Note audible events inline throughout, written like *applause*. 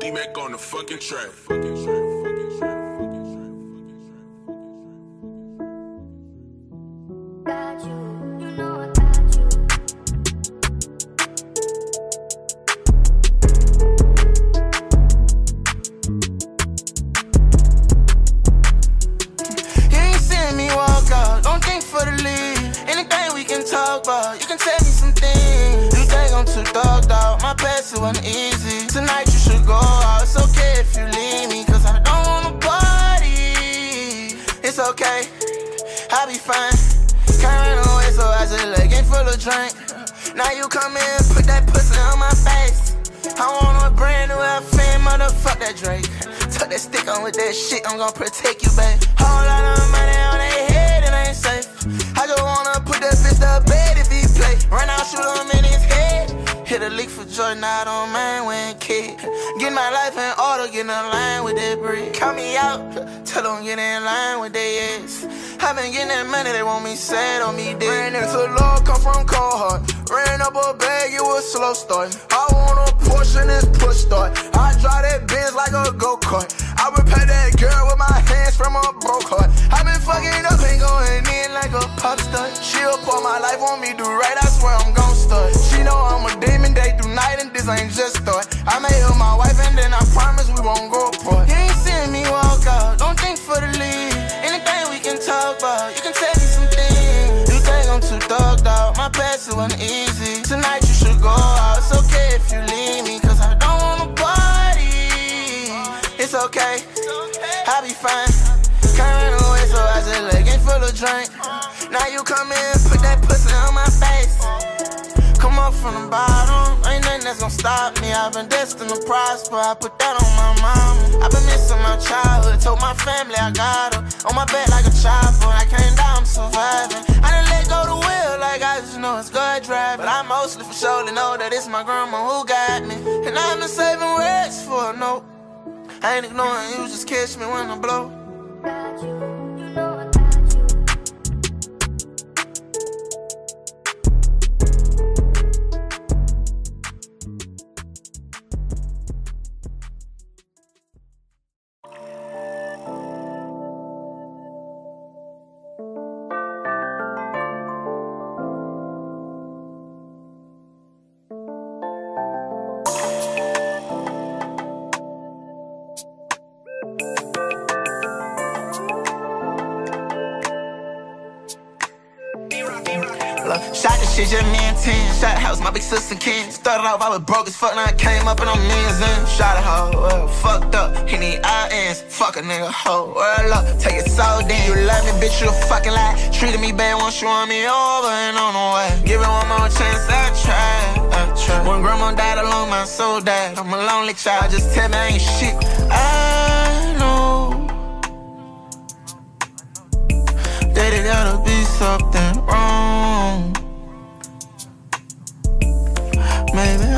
D-Mac on the fucking track. Fucking track. Fucking track. That money, they want me sad on me dead. Ran into love, come from cold heart. Ran up a bag, it was slow start. That pussy on my face. Come up from the bottom, ain't nothing that's gonna stop me. I've been destined to prosper, I put that on my mama. I've been missing my childhood, told my family I got her. On my back like a chopper, I can't die, I'm surviving. I done let go the wheel, like I just know it's good driving. But I mostly for sure know that it's my grandma who got me. And I've been saving words for a note. I ain't ignoring you, just catch me when I blow. Started off, I was broke as fuck, now I came up and I'm in. Shot a hoe, well, fucked up. He need INs. Fuck a nigga, hoe, uh, world up. Take it so damn. You love me, bitch, you a fucking lie. Treated me bad once you want me over and on the way. Give it one more chance. I try. When grandma died alone, my soul died. I'm a lonely child, just tell me I ain't shit. I know. That it gotta be something wrong.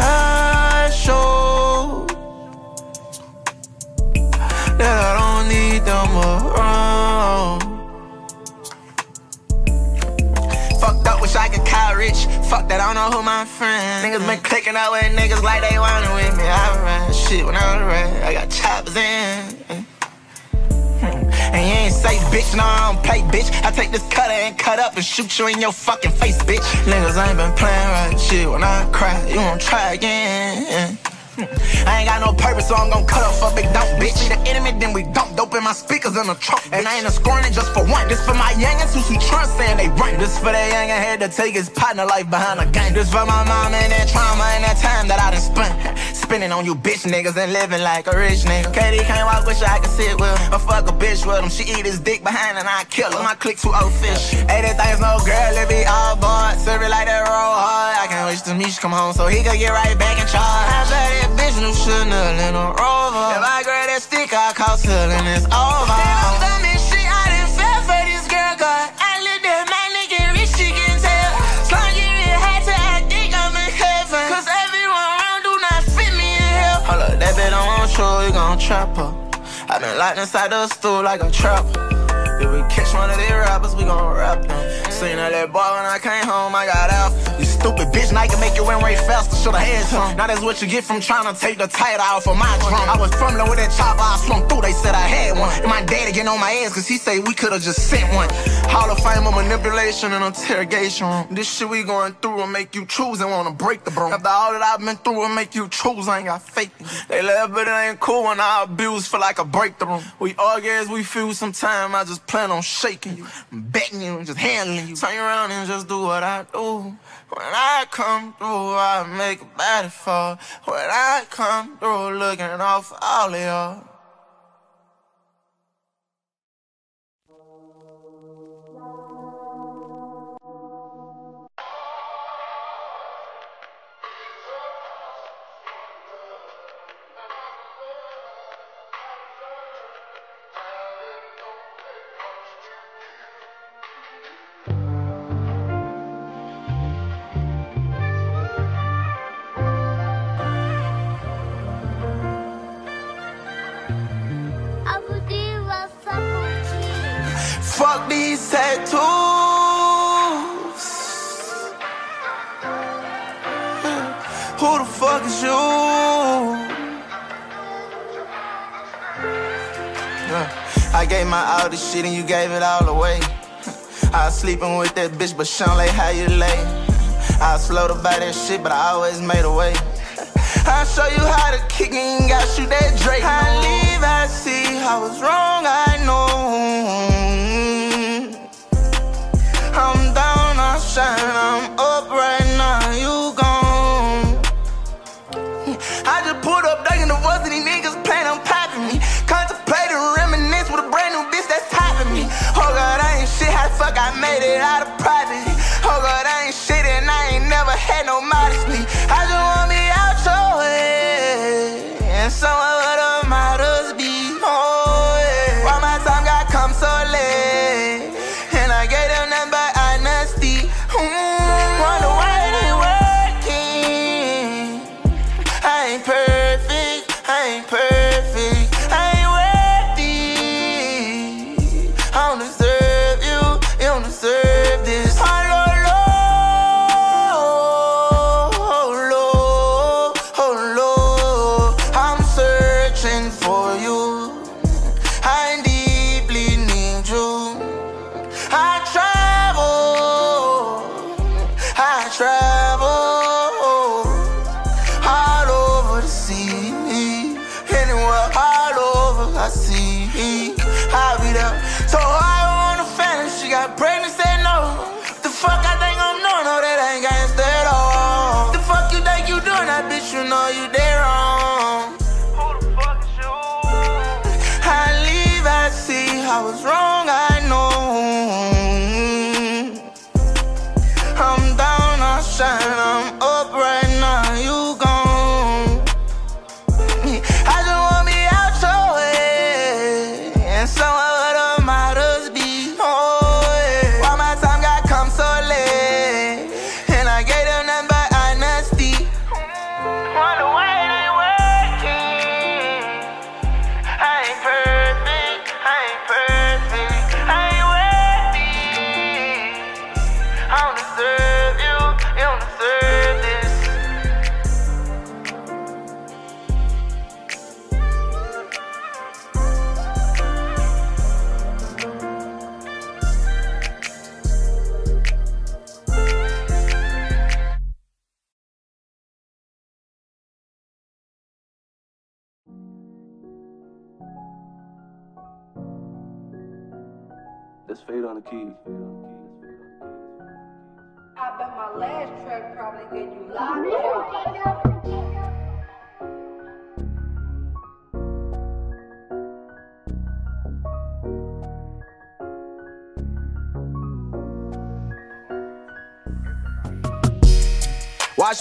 I show that I don't need them around. Fucked up, wish I could call rich. Fuck that, I don't know who my friends. Niggas been clicking out with niggas like they wanted with me. I ran shit when I was red. I got choppers in. Say, bitch, no, I don't play, bitch. I take this cutter and cut up and shoot you in your fucking face, bitch. Niggas ain't been playing right shit. When I cry, you won't try again. *laughs* I ain't got no purpose, so I'm gon' cut up for big dump, bitch. See the enemy, then we dump dope in my speakers in the trunk. And I ain't a scoring it just for one. This for my youngins who some trust saying they run. This for that youngin' had to take his partner life behind the game. This for my mom and that trauma and that time that I done spent. Spending on you bitch niggas and living like a rich nigga. KD can't walk, wish I could sit with him. Or fuck a bitch with him. She eat his dick behind and I kill her. My click too old fish. 80 things, no girl, it be all boy. Serve like that roll hard. I can't wait till Mish come home so he could get right back in charge. Bitch knew Chanel in a rover. If I grab that stick, I call and it's over. I'm done this shit, I didn't fell for this girl, cause I lived at my nigga rich, she can tell. Slung you real high till I think I'm in heaven. Cause everyone around do not fit me in hell. Hold up, that bitch on show, you gon' trap her. I been locked inside the stool like a trapper. If we catch one of these rappers, we gon' rap them. Seen that boy when I came home, I got out. You stupid bitch. Now I can make you run way faster. Should've had some. Now that's what you get from trying to take the title off of my drum. I was fumbling with that chopper, I swung through. They said I had one. And my daddy getting on my ass, cause he say we could've just sent one. Hall of Fame of manipulation and interrogation. This shit we going through will make you choose and wanna break the broom. After all that I've been through, will make you choose. I ain't got faith. They laugh, but it ain't cool when I abuse for like a breakthrough. We argue as we feel. Sometime I just plan on shaking you, betting you, and just handling you. Turn around and just do what I do. When I come through, I make a body fall. When I come through, looking off all of y'all. Who the fuck is you? I gave my all this shit and you gave it all away. I was sleeping with that bitch, but Sean like how you lay. I was slow to buy that shit, but I always made a way. I'll show you how to kick and got shoot that Drake. I leave, I see, I was wrong, I know. I made it out of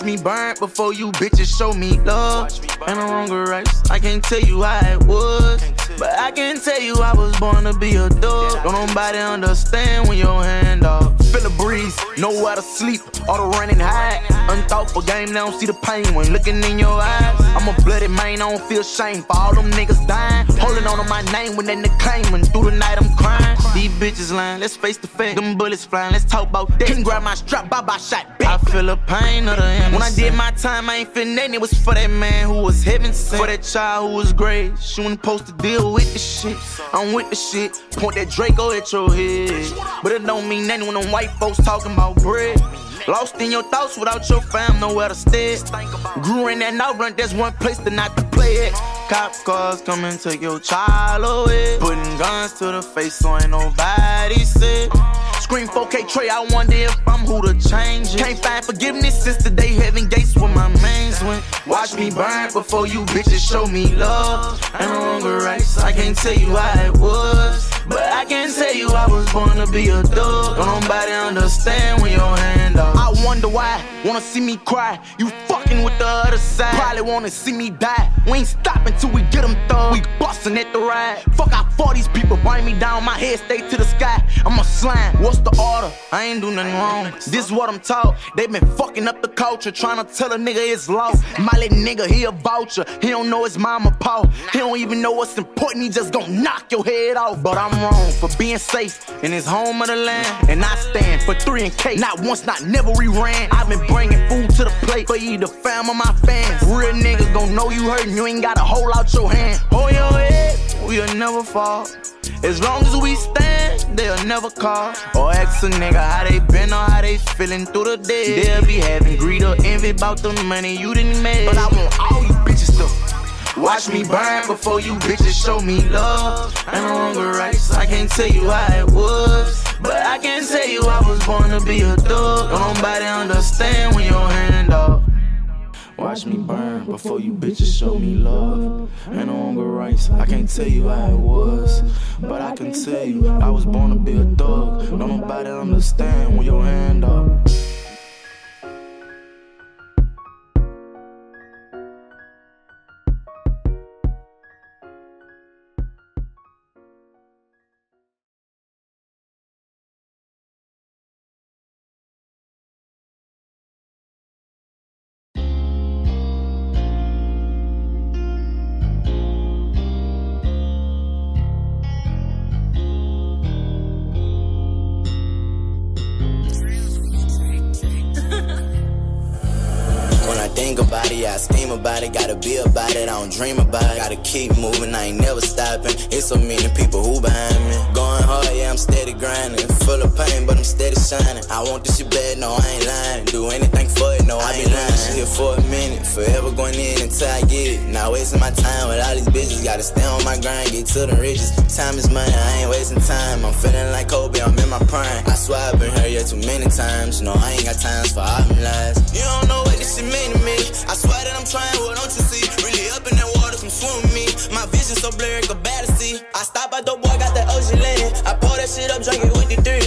Watch me burn before you bitches show me love. And the wrong race. I can't tell you how it was. But I can tell you I was born to be a dog. Don't nobody understand when your hand off. Feel a breeze, nowhere to sleep. All the running high. Unthoughtful game, they don't see the pain when looking in your eyes. I'm a bloody man, I don't feel shame for all them niggas dying. Holding on to my name when they claiming. Through the night, I'm crying. These bitches lying, let's face the fact. Them bullets flying, let's talk about that. Can grab my strap, bye bye shot back. I feel the pain of the innocent. When I did my time, I ain't feeling nothing. It was for that man who was heaven sent. For that child who was great. She wasn't supposed to deal with the shit. I'm with the shit. Point that Draco at your head. But it don't mean nothing when them white folks talking about bread. Lost in your thoughts without your fam, nowhere to stay. Grew in that now run, there's one place to not to play it. Cop cars and take your child away. Putting guns to the face so ain't nobody said. Scream 4K Trey, I wonder if I'm who to change. Can't find forgiveness since the day heaven gates where my mains went. Watch me burn before you bitches show me love. No longer right, so I can't tell you how it was. But I can tell you I was born to be a thug. Don't nobody understand when your hand up. I wonder why, wanna see me cry. You fucking with the other side. Probably wanna see me die. We ain't stopping till we get them thug. We bustin' at the ride. Fuck, I fought these people, bring me down. My head stay to the sky. I'm a slime. What's the order? I ain't do nothing wrong. This is what I'm taught. They been fucking up the culture, trying to tell a nigga it's lost. My little nigga, he a vulture. He don't know his mama paw. He don't even know what's important. He just gon' knock your head off. But I'm wrong for being safe in his home of the land. And I stand for three and K. Not once, not never we ran. I've been bringing food to the plate for the fam of my fans. Real niggas gon' know you hurtin', you ain't gotta hold out your hand. Hold your head, we'll never fall. As long as we stand, they'll never call. Or ask a nigga how they been or how they feeling through the day. They'll be having greed or envy about the money you didn't make. But I want all you bitches to watch me burn before you bitches show me love. I no longer right, so I can't tell you how it was. But I can tell you I was born to be a thug. Nobody understand when your hand up. Watch me burn before you bitches show me love. Ain't no longer rights, I can't tell you how it was. But I can tell you, I was born to be a thug. Don't nobody understand when your hand up. Dream about. Gotta keep moving, I ain't never stopping. It's so many people who behind me. Going hard, yeah, I'm steady grinding. Full of pain, but I'm steady shining. I want this shit bad, no, I ain't lying. Do anything for it, no, I ain't lying. She here for a minute, forever going in until I get it. Not wasting my time with all these bitches. Gotta stay on my grind, get to the riches. Time is money, I ain't wasting time. I'm feeling like Kobe, I'm in my prime. I swear I've been yeah too many times. No, I ain't got times for all them lies. You don't know what this shit mean to me. I swear that I'm trying what don't you see? Swim me. My vision so blurry, go bad to see. I stop at the boy, got that ocean lane. I pour that shit up, drink it with the three.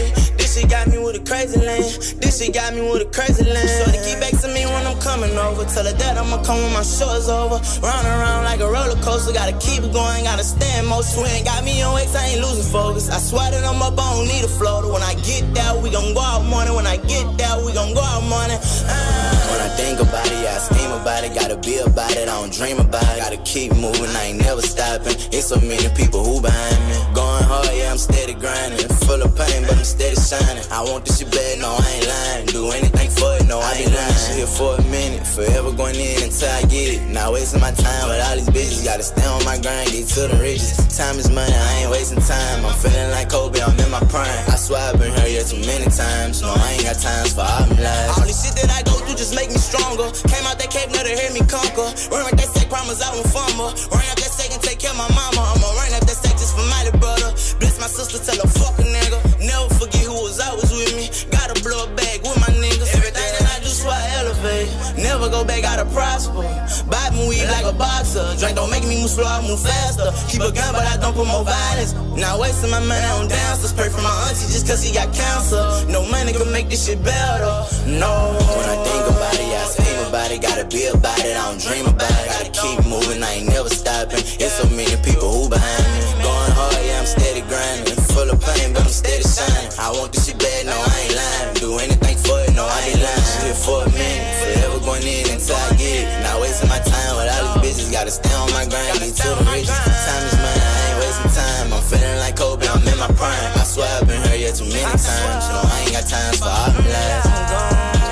Got me with a crazy lane. This shit got me with a crazy lane. So they keep back to me when I'm coming over. Tell her that I'ma come when my show's over. Round around like a roller coaster. Gotta keep it going, gotta stand most. Swing got me on X, I ain't losing focus. I swear that I'm up, I don't need a floater. When I get there, we gon' go out morning. When I get there, we gon' go out morning. Uh, when I think about it, I scheme about it. Gotta be about it, I don't dream about it. Gotta keep moving, I ain't never stopping. It's so many people who behind me. Going hard, yeah, I'm steady grinding. Full of pain, but I'm steady shining. I want this shit bad, no, I ain't lying. Do anything for it, no, I ain't lying. She here for a minute, forever going in until I get it. Not wasting my time with all these bitches. Gotta stay on my grind, get to the riches. Time is money, I ain't wasting time. I'm feeling like Kobe, I'm in my prime. I swear I've been hurt yeah too many times. No, I ain't got times for all them lies. All this shit that I go through just make me stronger. Came out that cave, never hear me conquer. Run like that sack, promise I won't fumble. Run that and take care of my mama. I'ma run up that sack just for my little brother. Bless my sister, tell her fuck a nigga. Never forget who was always with me. Gotta blow a bag with my niggas. Everything that I do, so I elevate. Never go back, gotta prosper. Buy me like a boxer. Drink don't make me move slow, I move faster. Keep a gun, but I don't put more violence. Not wasting my money on dancers. Pray for my auntie just cause he got cancer. No money can make this shit better. No. When I think about it, I scheme about it. Gotta be about it, I don't dream about it. Gotta keep moving, I ain't never stopping. It's so many people who behind me. Going hard, yeah, I'm steady grinding. Full of pain, but I'm steady shining. I want this shit bad, no, I ain't lying. Do anything for it, no, I ain't lying. Shit for a minute, forever going in until I get it. Not wasting my time with all these bitches, Gotta stay on my grind, get to the riches. Time is money, I ain't wasting time. I'm feeling like Kobe, I'm in my prime. I swear I've been hurt yet too many times. You know, I ain't got time for all them lies.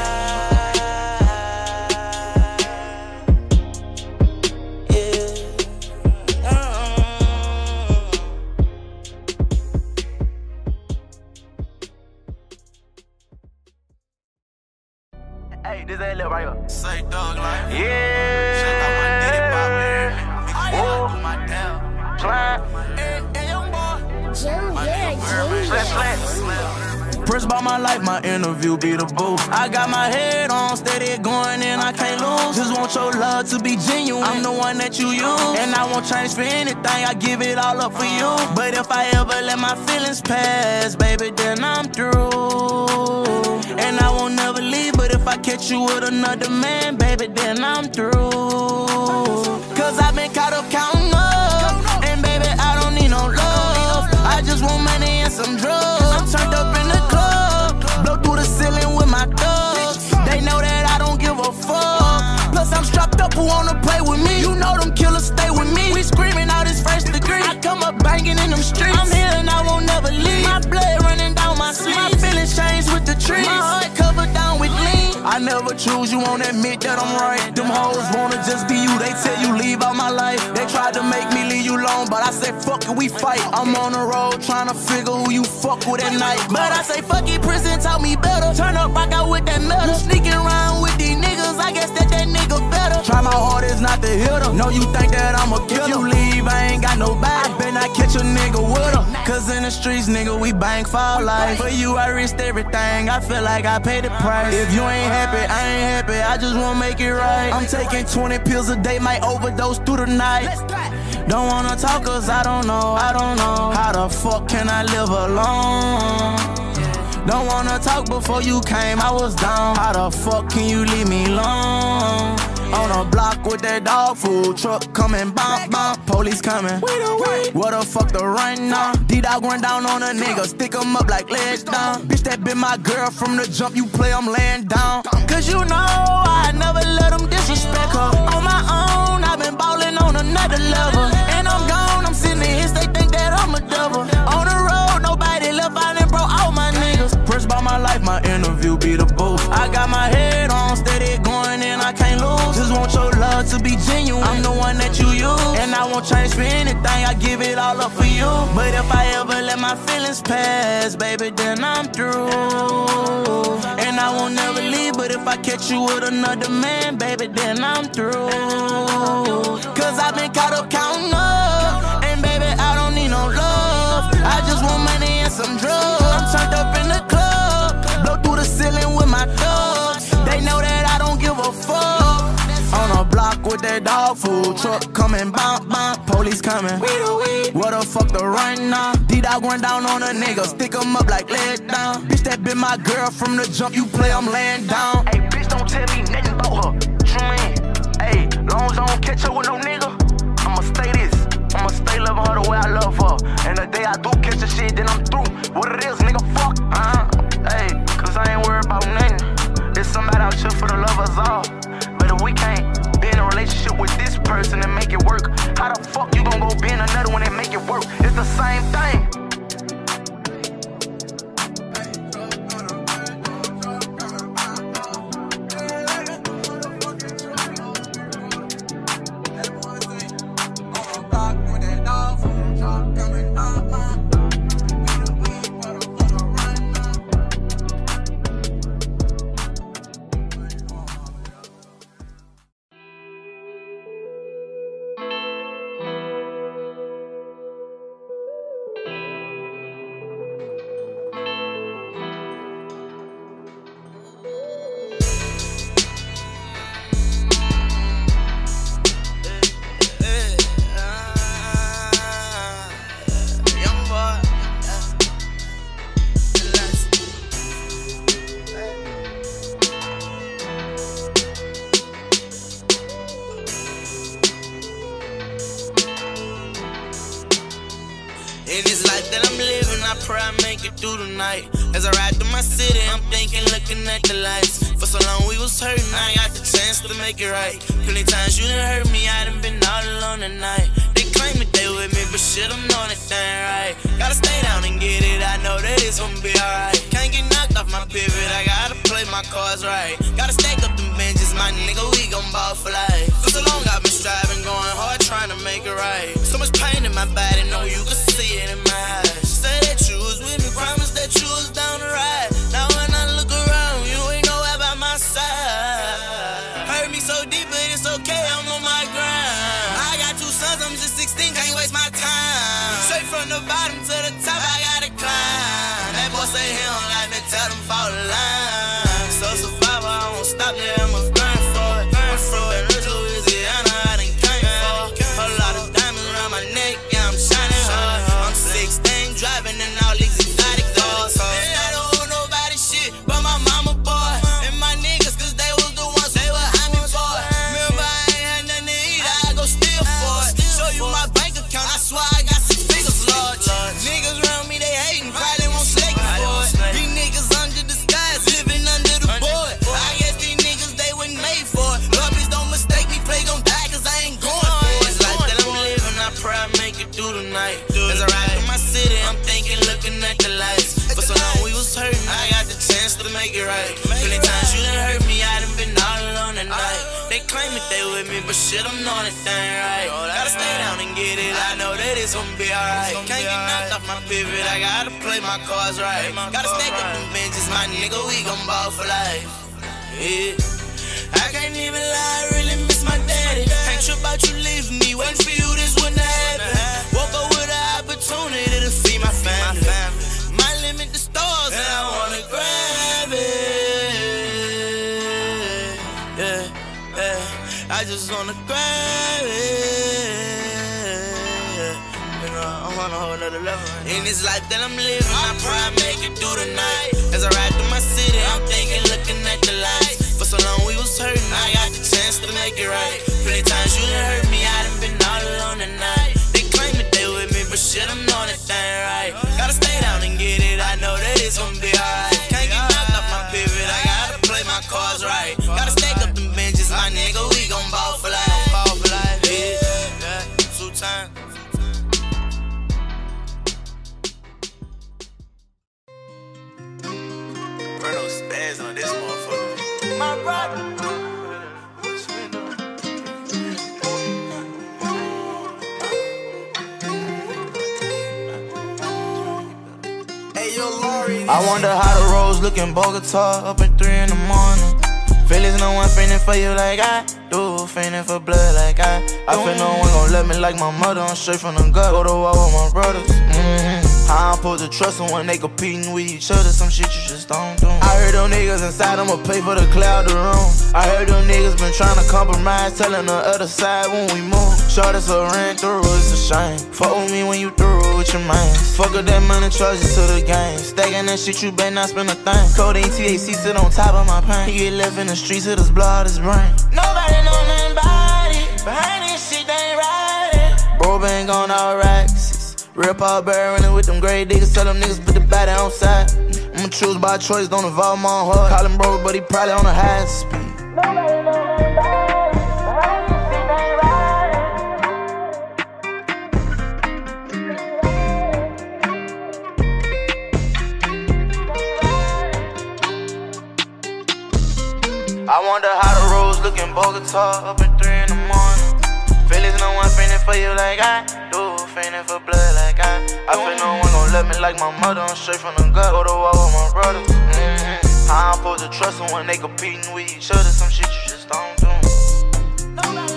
Hey, this that little right here. Say Doug like. Yeah. Check out my Diddy Bop here. Oh. sure I do my damn. Slime. Junior, Slam, First about my life, my interview be the booth. I got my head on, steady going and I can't lose. Just want your love to be genuine. I'm the one that you use. And I won't change for anything, I give it all up for you. But if I ever let my feelings pass, baby, then I'm through. And I won't never leave, but if I catch you with another man, baby, then I'm through. Cause I've been caught up counting up. And baby, I don't need no love. I just want money and some drugs. I'm turned up in the club. Blow through the ceiling with my thugs. They know that I don't give a fuck. Plus, I'm strapped up who wanna play with me. You know them killers stay with me. We screaming out this first degree. I come up banging in them streets. I'm here and I won't never leave. My blood running down my sleeve. My feelings change with the trees. My heart covered down with lean. I never choose, you won't admit that I'm right. Them hoes wanna just be you, they tell you leave out my life. They tried to make me leave you alone, but I said fuck it, we fight. I'm on the road trying to figure who you fuck with at night. But I say fuck it, prison taught me better. Turn up, rock out with that metal. Sneaking around with these niggas, I guess that that nigga better. Try my hardest not to hit him. No, you think that I'm a killer. If you leave, I ain't got no back. I better not catch a nigga with him. Cause in the streets, nigga, we bang for life. For you, I risked everything. I feel like I paid the price. If you ain't happy, I ain't happy. I just wanna make it right. I'm taking 20 pills a day, might overdose through the night. Don't wanna talk cause I don't know, I don't know. How the fuck can I live alone? Don't wanna talk before you came, I was down. How the fuck can you leave me alone? On a block with that dog food truck coming, bomb, bomb, police coming. What the fuck the run now? D-Dog run down on a nigga, stick 'em up like legs down. Bitch, that been my girl from the jump, you play, I'm laying down. Cause you know I never let them disrespect her. On my own, I've been ballin' on another level. And I'm gone, I'm sitting here, they think that I'm a devil. On the road, nobody left, I broke all my niggas. First by my life, my interview be the booth. I got my head to be genuine. I'm the one that you use. And I won't change for anything, I give it all up for you. But if I ever let my feelings pass, baby, then I'm through. And I won't never leave, but if I catch you with another man, baby, then I'm through. Cause I've been caught up counting up. And baby, I don't need no love. I just want money and some drugs. I'm turned up in the club. Blow through the ceiling block with that dog food truck coming, bomb, bomb, police coming. We do we What the fuck the run now? D-Dog run down on a nigga, stick 'em up like legs down. Bitch, that been my girl from the jump, you play, I'm laying down. Hey, bitch, don't tell me nothing about her. Mean? Hey, long as I don't catch her with no nigga, I'ma stay this. I'ma stay loving her the way I love her. And the day I do catch the shit, then I'm through. What it is, nigga, fuck, huh? Hey, cause I ain't worried about nothing. There's somebody out here for the love of all. But if we can't be in a relationship with this person and make it work, how the fuck you gon' go be in another one and make it work? It's the same thing. In pray I make it through the night. As I ride through my city, I'm thinking, looking at the lights. For so long we was hurting, I got the chance to make it right. Plenty times you done hurt me, I done been all alone tonight. They claim that they with me, but shit, I'm on that thing right. Gotta stay down and get it, I know that it's gonna be alright. Can't get knocked off my pivot, I gotta play my cards right. Gotta stack up them benches, my nigga, we gon' ball for life. For so long I've been striving, going hard, trying to make it right. So much pain in my body, know you can see it in my eyes. That you was with me, promise that you was down the ride. Shit, I'm on that thing right. Gotta stay down and get it, I know that it's gonna be alright. Can't get knocked off my pivot, I gotta play my cards right. Gotta stack up them benches, my nigga, we gon' ball for life. Yeah. I can't even lie, I really miss my daddy. Ain't trip about you leaving me, waiting for you, this wouldn't happen. Woke up with an opportunity to feed my family. My limit the stars, and I wanna grab just wanna grab it. You know, I'm on a whole nother level. In this life that I'm living, I pray I make it through the night. As I ride through my city, I'm thinking, looking at the lights. For so long we was hurting, I got the chance to make it right. Plenty times you done hurt me, I done been all alone tonight. They claim that they with me, but shit, I'm on that thing right. Gotta stay down and get it, I know that it's gonna be alright. I wonder how the roads look in Bogota up at 3 in the morning. Feelings no one fainting for you like I do, fainting for blood like I. I feel no one gon' love me like my mother. I'm straight from the gut, go to war with my brothers. Mm-hmm. How I'm supposed to trust when they competing with each other? Some shit you just don't do. I heard them niggas inside, I'ma pay for the cloud to room. I heard them niggas been trying to compromise, telling the other side when we move. Short us a ran through, it's a shame. Fuck with me when you through with your man. Fuck up that money, charges to the game. Stacking that shit, you better not spend a thing. Codeine THC sit on top of my pain. He get left in the streets of his blood, his brain. Nobody know it. Behind this shit, they ain't riding. Bro been gone racks. Real Paul Bear running with them grave niggas. Tell them niggas put the body on side. I'ma choose by choice, don't involve my heart. Call him bro, but he probably on a high speed. I wonder how the roads look in Bogota up at 3 in the morning. Feelings no one fainting for you like I do, fainting for blood like I. I feel no one gon' love me like my mother. I'm straight from the gut, go to war with my brothers. Mm-hmm. How I'm supposed to trust them when they competing with each other? Some shit you just don't do.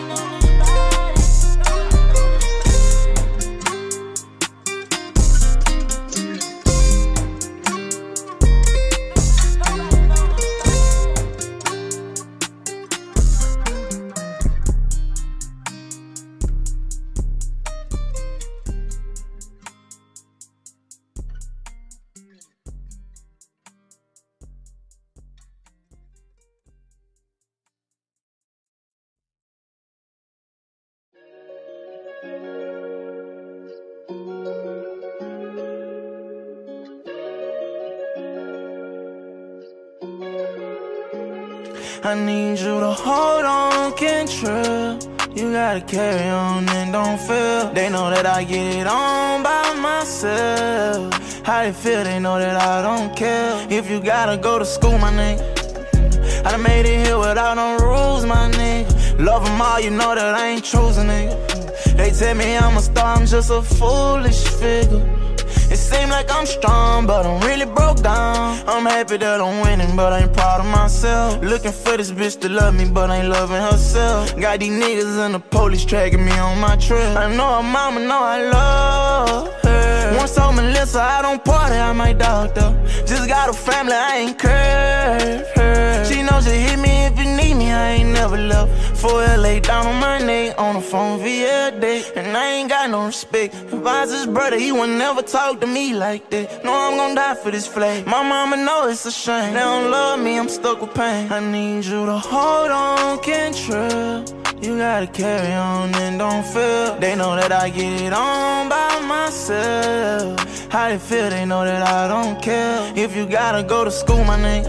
Carry on and don't feel. They know that I get it on by myself. How they feel, they know that I don't care. If you gotta go to school, my nigga. I done made it here without no rules, my nigga. Love them all, you know that I ain't choosing, nigga. They tell me I'm a star, I'm just a foolish figure. It seems like I'm strong, but I'm really broke down. I'm happy that I'm winning, but I ain't proud of myself. Looking for this bitch to love me, but I ain't loving herself. Got these niggas in the police tracking me on my trail. I know her mama know I love her. Once told Melissa I don't party, I might doctor. Just got a family, I ain't curved her. She knows to hit me if you need me, I ain't never left. For her lay down on my neck on the phone via day, and I ain't got no respect. His brother, he would never talk to me like that. No, I'm gonna die for this flame. My mama know it's a shame. They don't love me, I'm stuck with pain. I need you to hold on, Kentrell. You gotta carry on and don't feel. They know that I get it on by myself. How they feel, they know that I don't care. If you gotta go to school, my nigga.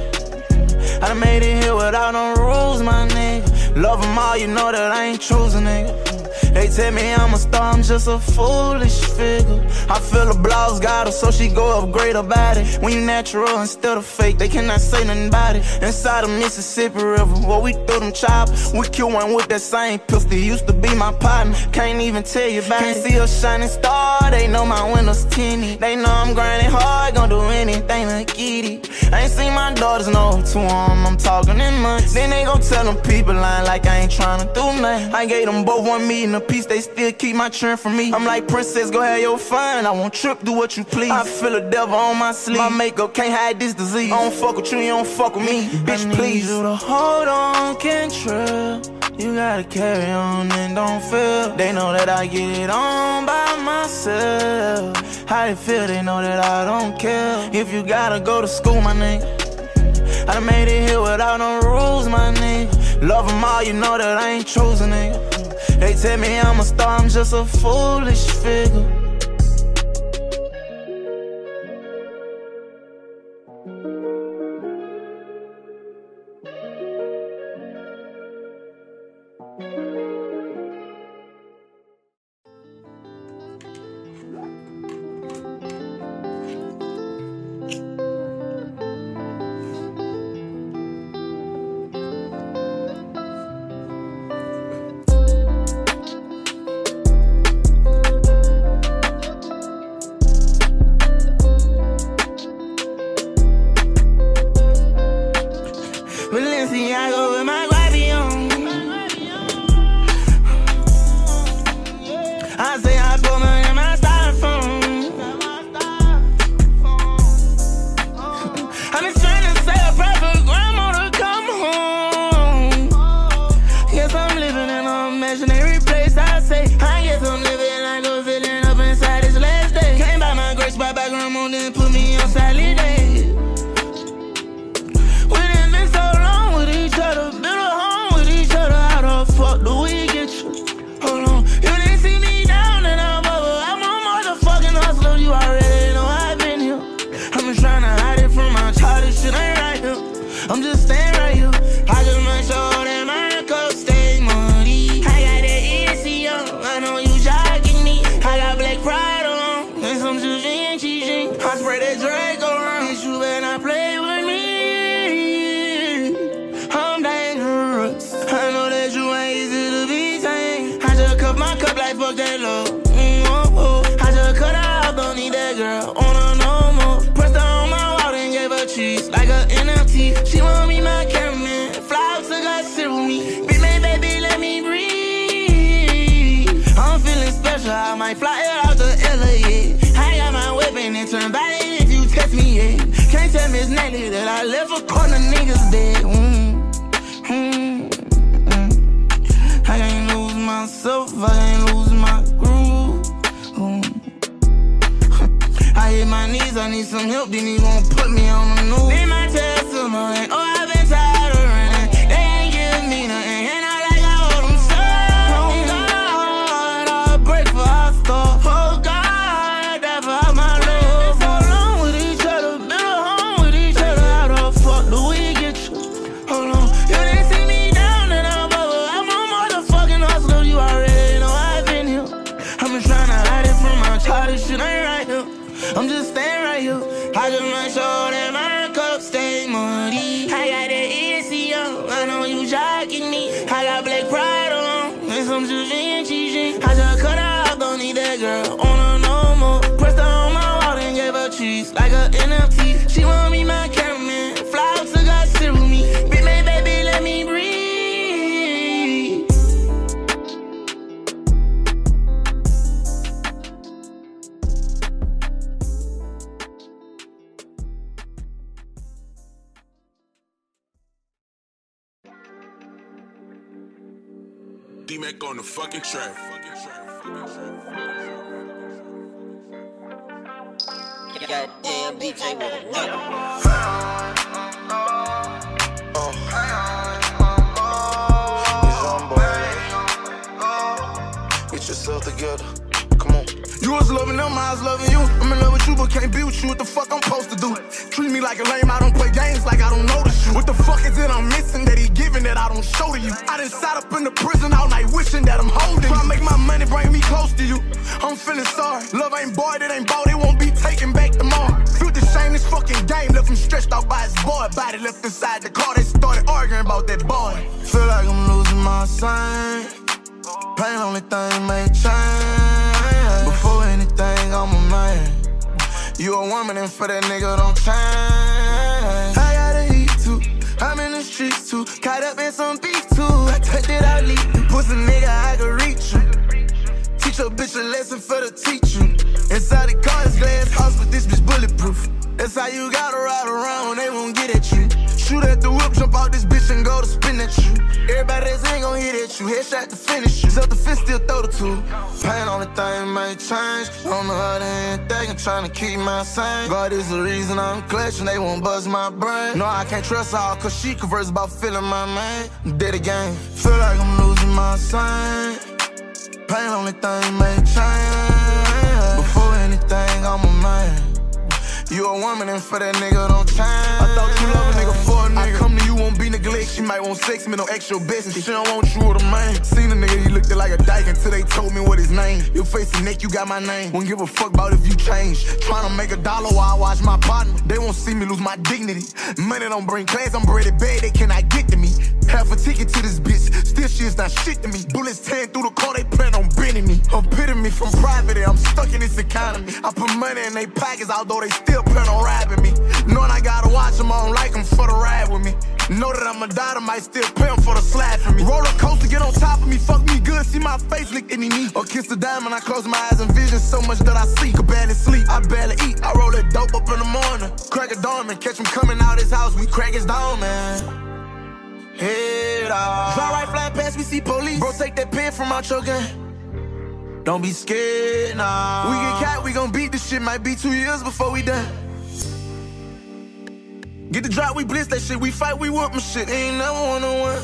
I done made it here without no rules, my nigga. Love them all, you know that I ain't choosing, nigga. They tell me I'm a star, I'm just a foolish figure. I feel the blouse got her, so she go upgrade her body. When you natural instead of fake, they cannot say nothing about it. Inside the Mississippi River, where we threw them choppers. We kill one with that same pistol, used to be my partner. Can't even tell you about Can't it. see a shining star, they know my windows tinted. They know I'm grinding hard, gonna do anything to get it. I ain't seen my daughters know to them, I'm talking in months. Then they gon' tell them people lying like I ain't trying to do nothing. I gave them both one meeting a piece, they still keep my trend from me. I'm like, princess, go have your fun. I won't trip, do what you please. I feel a devil on my sleeve. My makeup can't hide this disease. I don't fuck with you, you don't fuck with me. Bitch, please. you to hold on, Kentrell. You gotta carry on and don't feel. They know that I get it on by myself. How they feel, they know that I don't care. If you gotta go to school, my nigga. I done made it here without no rules, my nigga. Love them all, you know that I ain't choosing, nigga. They tell me I'm a star, I'm just a foolish figure. might fly it out to Italy. I got my weapon and turn back if you test me, yeah. Can't tell Miss Nelly that I left a corner niggas dead. Mm, mm, mm. I ain't lose myself, I ain't lose my groove. Mm. I hit my knees, I need some help, then he gon' put me on the news. Then my chest, and oh, together. Come on. You was loving them, I was loving you. I'm in love with you, but can't be with you. What the fuck I'm supposed to do? Treat me like a lame, I don't play games like I don't notice you. What the fuck is it I'm missing that he giving that I don't show to you? I done sat up in the prison all night wishing that I'm holding. Try make my money bring me close to you. I'm feeling sorry. Love ain't bought, it ain't bought, it won't be taken back tomorrow. Feel the shame, this fucking game left him stretched out by his boy. Body left inside the car, they started arguing about that boy. Feel like I'm losing my sign. Pain only thing may change. Before anything, I'm a man. You a woman and for that nigga don't change. I gotta eat too. I'm in the streets too. Caught up in some beef too. I touched it out leak. Pussy nigga, I can reach you. Teach your bitch a lesson for the teacher. Inside the car is glass house, but this bitch bulletproof. That's how you gotta ride around, they won't get at you. Shoot at the whip, jump out this bitch and go to spin at you. Everybody that's ain't gon' hit at you. Headshot to finish you. Self defense still throw the two. Pain only thing may change. On the other end, thinking trying to keep my sane. God is the reason I'm clutching, they won't buzz my brain. No, I can't trust all, cause she converts about feeling my man. Dead again. Feel like I'm losing my sign. Pain only thing may change. Before anything, I'm a man. You a woman and for that nigga don't change. I thought you love a nigga for a nigga. I come to won't be neglect. She might want sex, me no extra business. She don't want you or the man. Seen a nigga, he looked like a dyke until they told me what his name. Your face and neck, you got my name. Won't give a fuck about if you change. Tryna make a dollar while I watch my partner. They won't see me lose my dignity. Money don't bring class, I'm breaded bad, they cannot get to me. Half a ticket to this bitch, still she is not shit to me. Bullets tearing through the car, they plan on bending me. I'm pitting me from private, I'm stuck in this economy. I put money in they pockets, although they still plan on robbing me. Knowing I gotta watch them, I don't like them for the ride with me. Know that I'm a daughter, might still pay them for the slap for me. Roller coaster, get on top of me, fuck me good, see my face lick any knee. Or kiss the diamond, I close my eyes and vision so much that I see. Could barely sleep, I barely eat. I roll that dope up in the morning. Crack a dawn and catch him coming out his house, we crack his dome, man. Head off. Fly right, fly past, we see police. Bro, take that pen from out your gun. Don't be scared, nah. We get caught, we gon' beat this shit. Might be two years before we done. Get the drop, we blitz that shit. We fight, we whoop my shit. Ain't never one on one.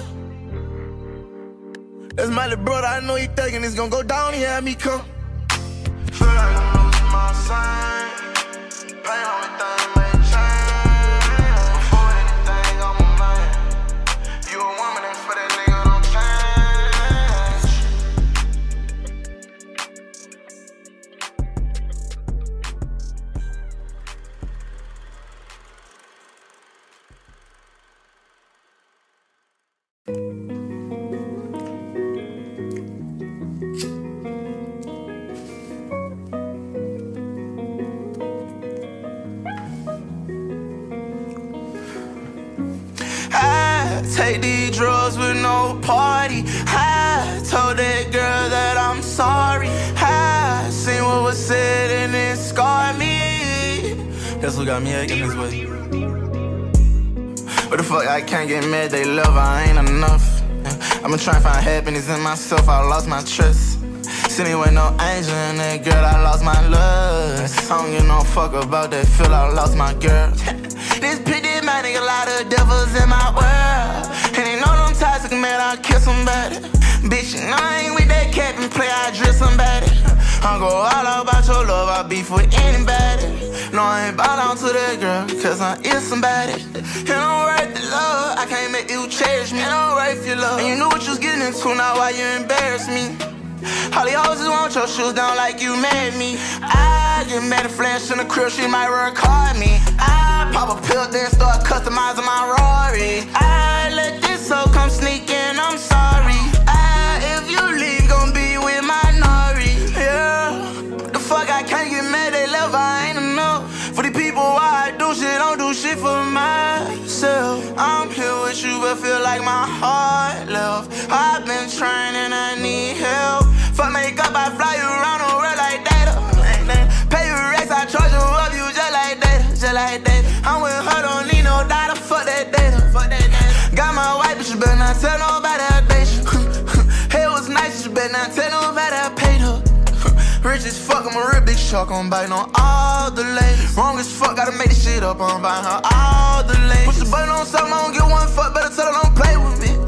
That's my little brother. I know he thinking it's gonna go down. He had me come. Feel like I'm losing my sign. Pain on me, That's what got me acting this way. What the fuck? I can't get mad. They love, I ain't enough. I've been trying to find happiness in myself. I lost my trust. Sitting with no angel and that girl, I lost my love. I don't give no fuck about that feel, I lost my girl. this pity man, nigga, a lot of devils in my world. And they know them toxic, man, I'll kill somebody. Bitch, know I ain't with that cap and play, I drill somebody. I go all out about your love, I beef with anybody. No, I ain't bow down to that girl, cause I is somebody. And I'm right to love, I can't make you cherish me. And I'm right for your love. And you knew what you was getting into, now why you embarrass me? Holly hoes just want your shoes down like you made me. I get mad at Flash in the crib, she might record me. I pop a pill, then start customizing my Rory. I let this hoe come sneak like my heart left. I've been trying and I need help. For makeup, I fly you around the world like data. Pay you racks, I charge you up, you just like data, just like data. I'm with her, don't need no data, fuck that data, fuck that data. Got my wife, but you better not tell nobody date you. Hey, it was nice, you better not tell nobody. Rich as fuck, I'm a real big shark, I'm biting on all the ladies. Wrong as fuck, gotta make this shit up, I'm buying her all the ladies. Push the button on something, I don't get one fuck, better tell her don't play with me.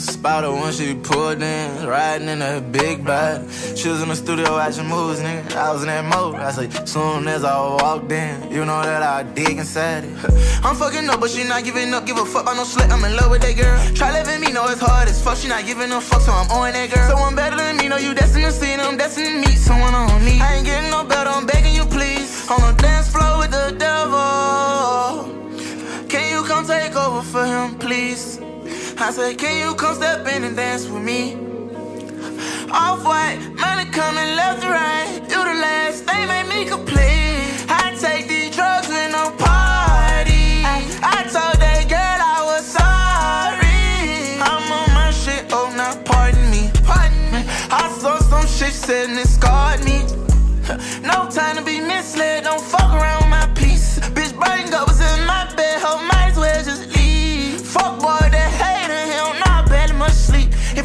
Nigga spotted when she pulled in, riding in a big bike. She was in the studio watching movies, nigga. I was in that mode. I say, soon as I walked in, you know that I dig inside it. *laughs* I'm fucking up, but she not giving up. Give a fuck about no slut, I'm in love with that girl. Try living me, know it's hard as fuck. She not giving a fuck, so I'm on that girl. Someone better than me, know you destined to see them, destined to meet someone I don't need. I ain't getting no better, I'm begging you, please. On the dance floor with the devil. Can you come take over for him, please? I said, can you come step in and dance with me? Off white, money coming left and right. You the last thing made me complete. I take these drugs with no party. I told that girl I was sorry. I'm on my shit, oh now pardon me. Pardon me. I saw some shit said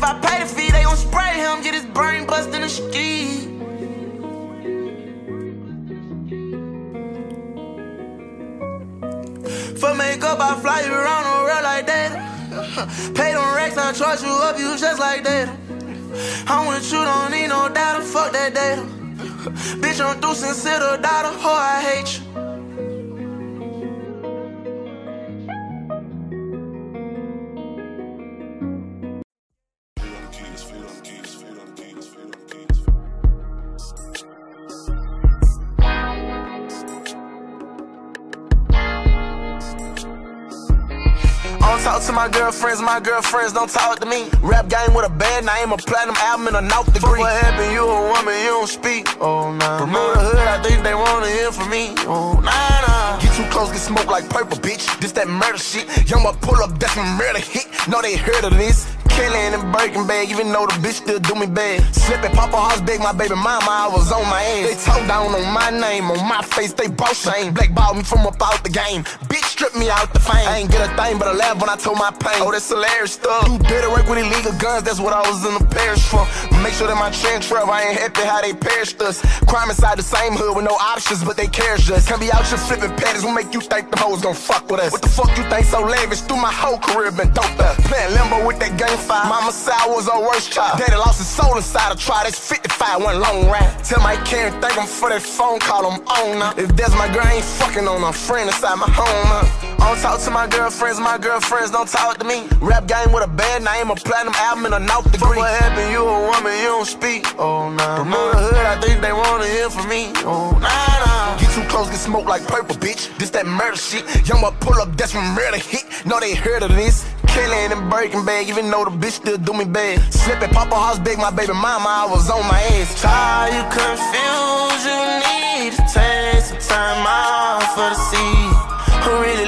I pay the fee, they gon' spray him, get his brain bust in the street. For makeup, I fly you around the world like that. *laughs* Pay them racks, I charge you up, you just like that. I'm with you, don't need no data, fuck that data. *laughs* Bitch, I'm through sincere data, oh, I hate you. My girlfriends, my girlfriends don't talk to me. Rap game with a bad name, a platinum album, and a naught degree. What happened? You a woman, you don't speak. Oh, nah. Promote the hood, I think they wanna hear from me. Oh, nah, nah. Get too close, get smoked like purple, bitch. This that murder shit. Young boy pull up, that's my murder hit. Know they heard of this. Killing and breaking bag, even though the bitch still do me bad. Slipping, Papa House big, my baby mama, I was on my ass. They talk down on my name, on my face, they both shame. Blackballed me from up out the game. Bitch stripped me out the fame. I ain't get a thing but a laugh when I told my pain. Oh, that's hilarious stuff. You it work with illegal guns, that's what I was in the parish for. Make sure that my trend travel, I ain't happy how they perished us. Crime inside the same hood with no options, but they cares just. Can't be out here flipping patties, what make you think the hoes gon' fuck with us? What the fuck you think so lavish? Through my whole career been dope up. Playing limbo with that game five. Mama said I was our worst child. Daddy lost his soul inside a try. That's 55, one long ride. Tell my Karen, thank him for that phone call, I'm on now. If that's my girl, I ain't fucking on a friend inside my home now. I don't talk to my girlfriends, my girlfriends don't talk to me. Rap game with a bad name, a platinum album, and a naught degree. What happened? You a woman, you don't speak. Oh, nah. Promote the hood, I think they wanna hear from me. Oh, nah, nah. Get too close, get smoked like purple, bitch. This that murder shit. Young boy pull up, that's from murder hit. No, they heard of this. Killing and breaking bag, even though the bitch still do me bad. Slipping, Papa House big, my baby mama, I was on my ass. Child, you confused, you need to take some time off for the seed.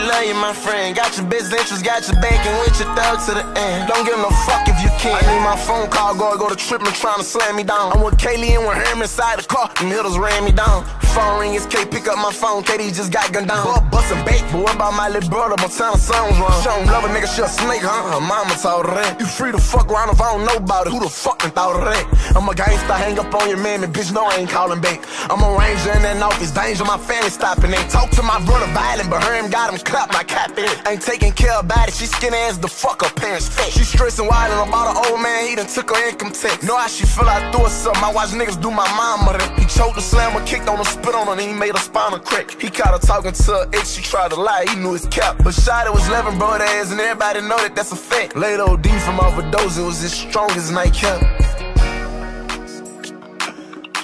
Love you, my friend? Got your best interest, got your back, and with your thug to the end. Don't give no fuck if you can. I need my phone call, go go to tripping, trying to slam me down. I'm with Kaylee and with him inside the car, them hitters ran me down. Phone ring, it's K, pick up my phone, KD just got gunned down. Boy, bustin' bait, but what about my little brother? My town songs wrong. She don't love a nigga, she a snake, huh? Her mama told her that. You free to fuck around if I don't know about it. Who the fuck done thought of that? I'm a gangster, hang up on your man, and bitch, no, I ain't calling back. I'm a ranger in that office, danger, my family stopping. They talk to my brother violent, but her him got him clap happy. Ain't taking care about it, she skinny as the fuck her parents fat. She stressing and about an old man, he done took her income tax. Know how she feel, I threw her something. I watch niggas do my mama then. He choked the slammer, kicked on her, spit on her, and he made her spinal crack. He caught her talking to her ex, she tried to lie, he knew his cap. But shot it was 11 brother ass, and everybody know that that's a fact. Late OD from overdose, it was as strong as nightcap.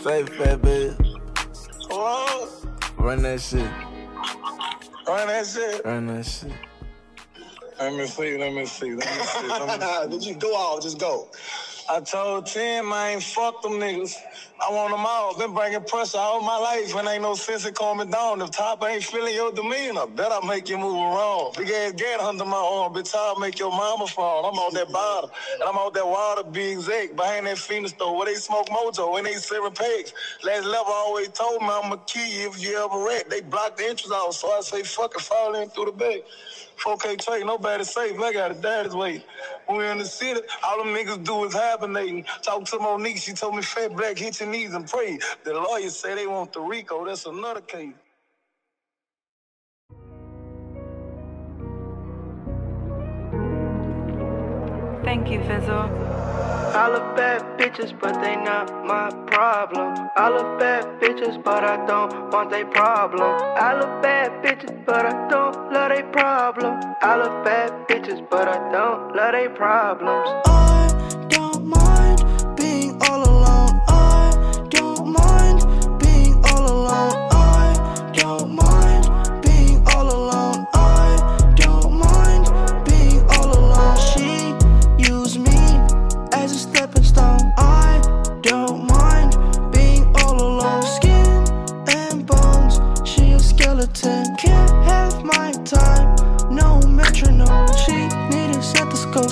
Fat, fat bitch. Run that shit. Run that shit. Run that shit. Let me see, let me see, let me see. Let me Did you go out? Just go. I told Tim I ain't fuck them niggas. I want them all. Been bringing pressure all my life and ain't no sense in calming down. If top ain't feeling your demeanor, bet I make you move around. Big ass gat under my arm, bitch, I'll make your mama fall. I'm on that bottle, and I'm on that water, big Zach, behind that Phoenix store where they smoke mojo and they serving pigs. Last level always told me I'm a key if you ever rat. They block the entrance out, so I say fuck it, fall in through the back. 4K trade, nobody safe. I got a daddy's way. When we in the city, all them niggas do is hibernating. Talk to Monique, she told me fat black, hit your knees and pray. The lawyers say they want the Rico, that's another case. Thank you, Fizzle. I love bad bitches, but they not my problem. I love bad bitches, but I don't want they problem. I love bad bitches, but I don't love they problem. I love bad bitches, but I don't love they problems.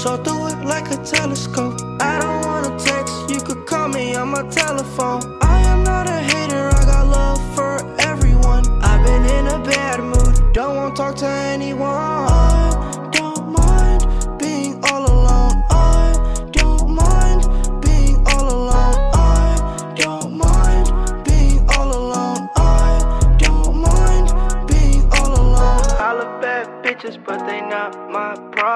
So do it like a telescope. I don't wanna text. You could call me on my telephone.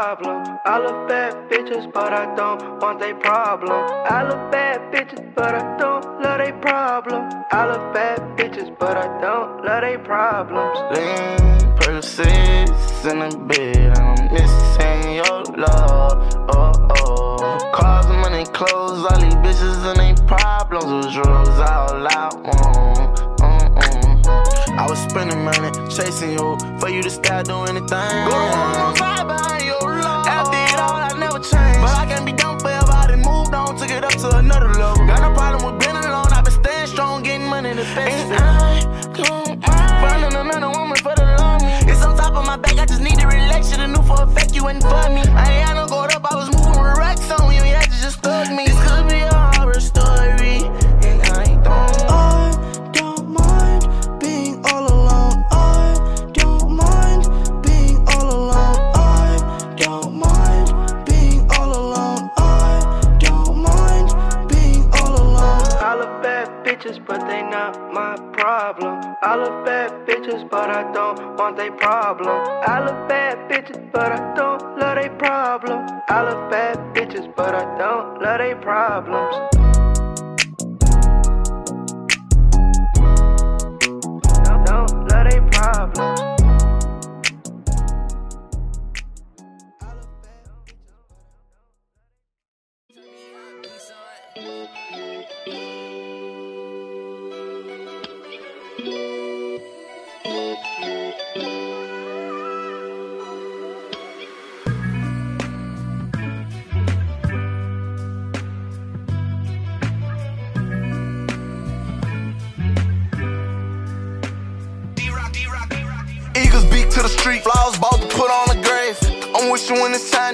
Problem. I love bad bitches, but I don't want they problem. I love bad bitches, but I don't love they problem. I love bad bitches, but I don't love they problems. Lean persist in the bed, I'm missing your love. Oh oh, cars, money, clothes, all these bitches and they problems with drugs, all I want. I was spending money chasing you for you to stop doing anything. Go more side behind your changed, but I can't be done forever. I done moved on, took it up to another level. Got no problem with being alone. I've been staying strong, getting money the best. And I don't mind finding another woman for the me. It's on top of my back, I just need to relax. Should've knew for a fact you ain't for me. I ain't had no gold up, I was moving with racks on you. You had to just thug me. This could be problem. I love bad bitches, but I don't want they problem. I love bad bitches, but I don't love they problem. I love bad bitches, but I don't love they problems. Don't, don't love they problems.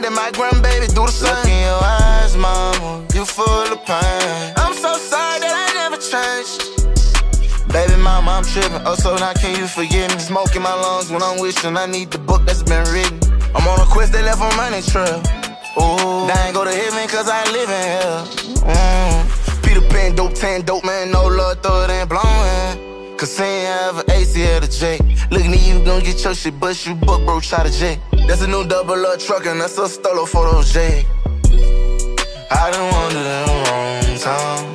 When it's time that my grandbaby do the same. Look in your eyes, mama, you full of pain. I'm so sorry that I never changed. Baby mama, I'm tripping. Oh, so now can you forgive me? Smoking my lungs when I'm wishing I need the book that's been written. I'm on a quest that left on money trail. Ooh, I ain't go to heaven cause I live in hell. Mm. Peter Pan, dope, tan, dope, man, no love, throw it ain't blowing. Cause saying have an ACL to J. Looking at you, gon' get your shit bust, you buck, bro, try to J. That's a new double up truck, and that's a stolo those J. I done wandered in the wrong town.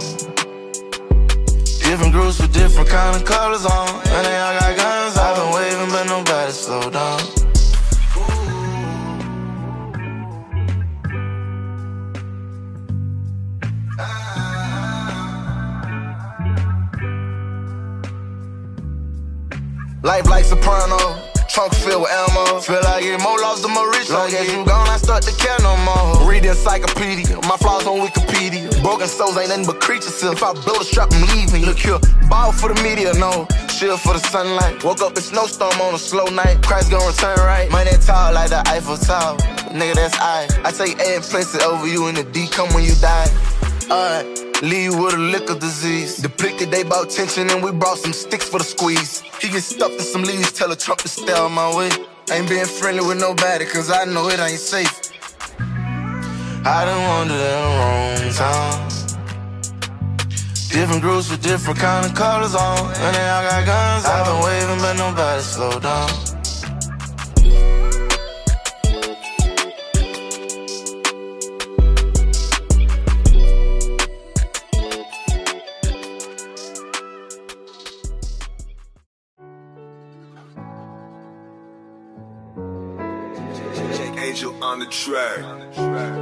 Different groups with different kind of colors on. Like get more lost than more rich. Long as you gone, I start to care no more. Read the encyclopedia, my flaws on Wikipedia. Broken souls ain't nothing but creatures. If I build a strap, I'm leaving. Look here, ball for the media, no. Shield for the sunlight. Woke up in snowstorm on a slow night. Christ gonna return right. Money tall like the Eiffel Tower. Nigga, that's I. I take A and place it over you in the D. Come when you die. Alright. Leave you with a liquor disease. Depleted, they bought tension and we brought some sticks for the squeeze. He get stuffed in some leaves, tell a Trump to stay on my way. Ain't being friendly with nobody, cause I know it ain't safe. I done wandered in the wrong town. Different groups with different kind of colors on. And they all got guns. I've been waving, but nobody slow down. The track.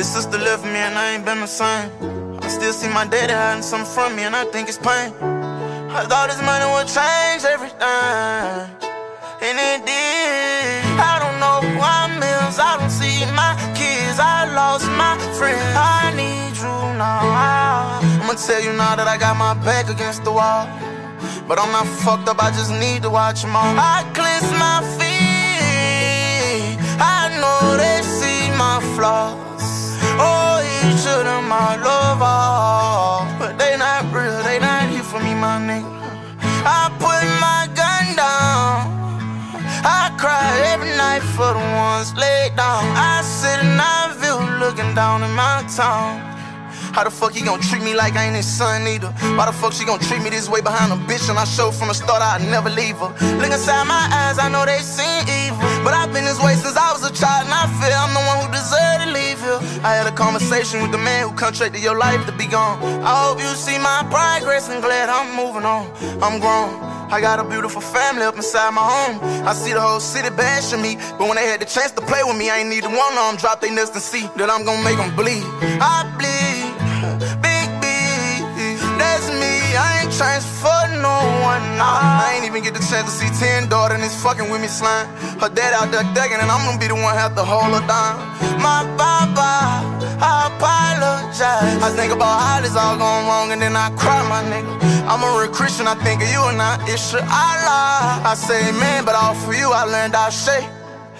Little sister left me and I ain't been the same. I still see my daddy hiding something from me and I think it's pain. I thought this money would change everything. And it did. I don't know who I'm. I don't see my kids. I lost my friends. I need you now. I'ma tell you now that I got my back against the wall. But I'm not fucked up. I just need to watch them all. I cleanse my feet. I know they see my flaws. My love all. But they not real. They not here for me, my nigga. I put my gun down. I cry every night for the ones laid down. I sit in that view looking down in my town. How the fuck he gon' treat me like I ain't his son either? Why the fuck she gon' treat me this way behind a bitch? And I showed from the start I'd never leave her. Look inside my eyes, I know they seen evil. But I've been this way since I was a child, and I feel I'm the one who deserved to leave here. I had a conversation with the man who contracted your life to be gone. I hope you see my progress and glad I'm moving on. I'm grown. I got a beautiful family up inside my home. I see the whole city bashing me, but when they had the chance to play with me, I ain't need one of them drop their nuts and see that I'm gonna make them bleed. I bleed, Ain't transfer no one. Nah. I ain't even get the chance to see 10 daughter and this fucking with me slime. Her dad out there thugging, and I'm gonna be the one have to hold her down. My baba, I apologize. I think about how this all going wrong, and then I cry, my nigga. I'm a real Christian, I think of you and I, it's your Allah. I say amen, but all for you, I learned I say.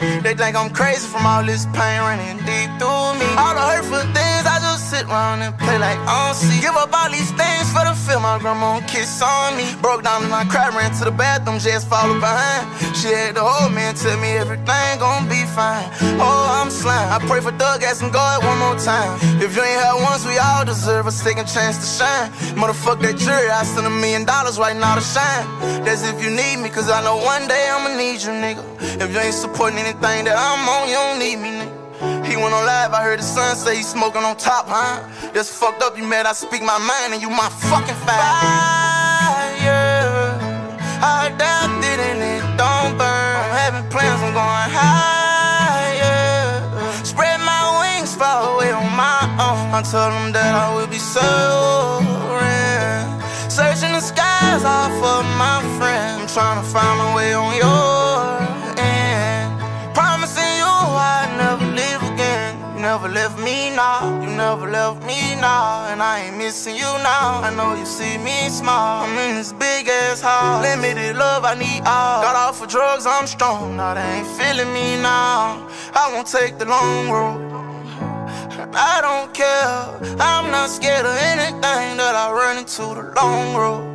They think I'm crazy from all this pain running deep through me. All the hurtful things, I just sit around and play like I don't see. Give up all these things for the feel my grandma kiss on me. Broke down and I cried, ran to the bathroom, just followed behind. She had the whole man tell me everything gon' be fine. Oh, I'm slime. I pray for Doug, him God one more time. If you ain't had once, we all deserve a second chance to shine. Motherfuck that jury, I send a million dollars right now to shine. That's if you need me, cause I know one day I'ma need you, nigga. If you ain't supporting anything that I'm on, you don't need me, nigga. He went on live, I heard his son say he's smoking on top, huh? That's fucked up, you mad I speak my mind and you my fucking fire. I adapted and it don't burn. I'm having plans, I'm going higher. Spread my wings, fly away on my own. I told him that I would be soaring. Searching the skies off of my friend. I'm trying to find my way on your never left me now, you never left me now, and I ain't missing you now. I know you see me smile. I'm in this big ass house, limited love I need all. Got off for drugs, I'm strong. Now they ain't feeling me now. I won't take the long road. I don't care. I'm not scared of anything that I run into the long road.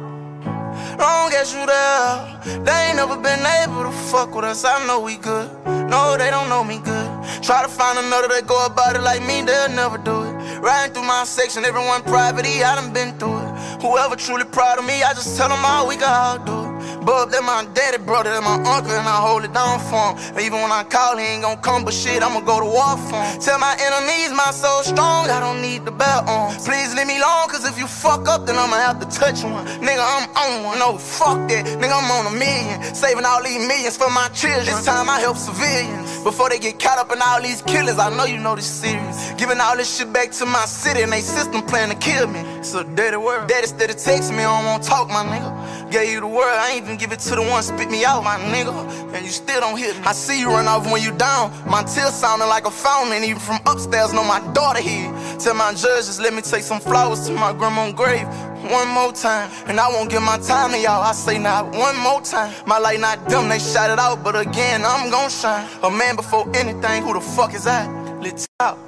Long as you there, they ain't never been able to fuck with us. I know we good. No, they don't know me good. Try to find another that go about it like me, they'll never do it. Riding through my section, everyone private, I done been through it. Whoever truly proud of me, I just tell them all we can all do it. Bub, that my daddy, brother, that my uncle, and I hold it down for him. Even when I call, he ain't gon' come, but shit, I'ma go to war for him. Tell my enemies my soul strong, I don't need the belt on. Please leave me alone, cause if you fuck up, then I'ma have to touch one. Nigga, I'm on one. No, fuck that. Nigga, I'm on a million. Saving all these millions for my children. This time I help civilians. Before they get caught up in all these killers, I know you know this serious. Giving all this shit back to my city, and they system plan to kill me. It's a dirty world. Daddy steady text me, I don't wanna talk, my nigga. Gave you the word, I ain't even give it to the one spit me out, my nigga. And you still don't hit me. I see you run off when you down. My tears sounding like a fountain, even from upstairs, know my daughter here. Tell my judge, just let me take some flowers to my grandma's grave. One more time, and I won't give my time to y'all. I say not one more time. My light not dim, they shot it out, but again, I'm gon' shine. A man before anything, who the fuck is that? Let's out.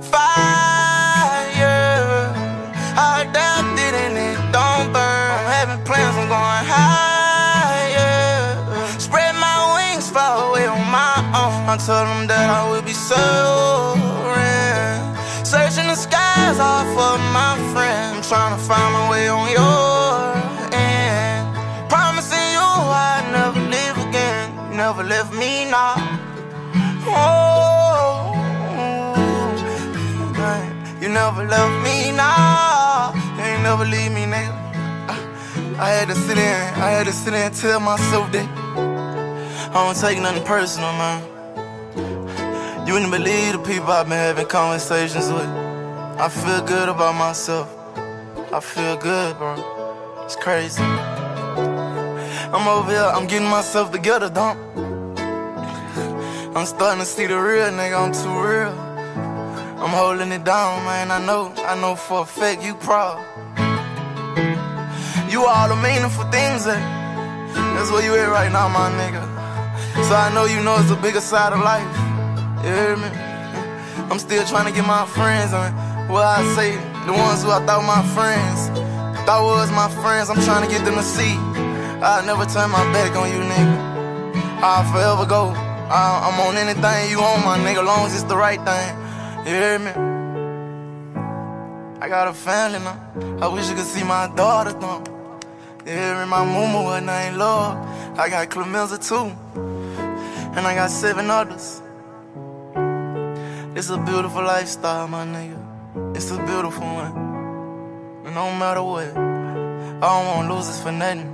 Fire, I told them that I would be soaring. Searching the skies all for my friend. I'm trying to find my way on your end. Promising you I'd never leave again. Never left me now. Oh, you never left me now. Ain't never leave me, nigga. I had to sit in, I had to sit in and tell myself that I don't take nothing personal, man. You wouldn't believe the people I've been having conversations with. I feel good about myself. I feel good, bro. It's crazy. I'm over here, I'm getting myself together, don't. I'm starting to see the real nigga, I'm too real. I'm holding it down, man. I know, I know for a fact you proud. You all the meaningful things that that's where you at right now, my nigga. So I know you know it's the bigger side of life. Hear me? I'm still trying to get my friends on. What I say the ones who I thought my friends, thought was my friends. I'm trying to get them to see. I'll never turn my back on you, nigga. I'll forever go. I, I'm on anything you on, my nigga, long as it's the right thing. You hear me? I got a family now. I wish you could see my daughter though. You hear me? My mama, her name Lord. I got Clemilza too. And I got seven others. It's a beautiful lifestyle, my nigga. It's a beautiful one. No matter what. I don't want losers for nothing.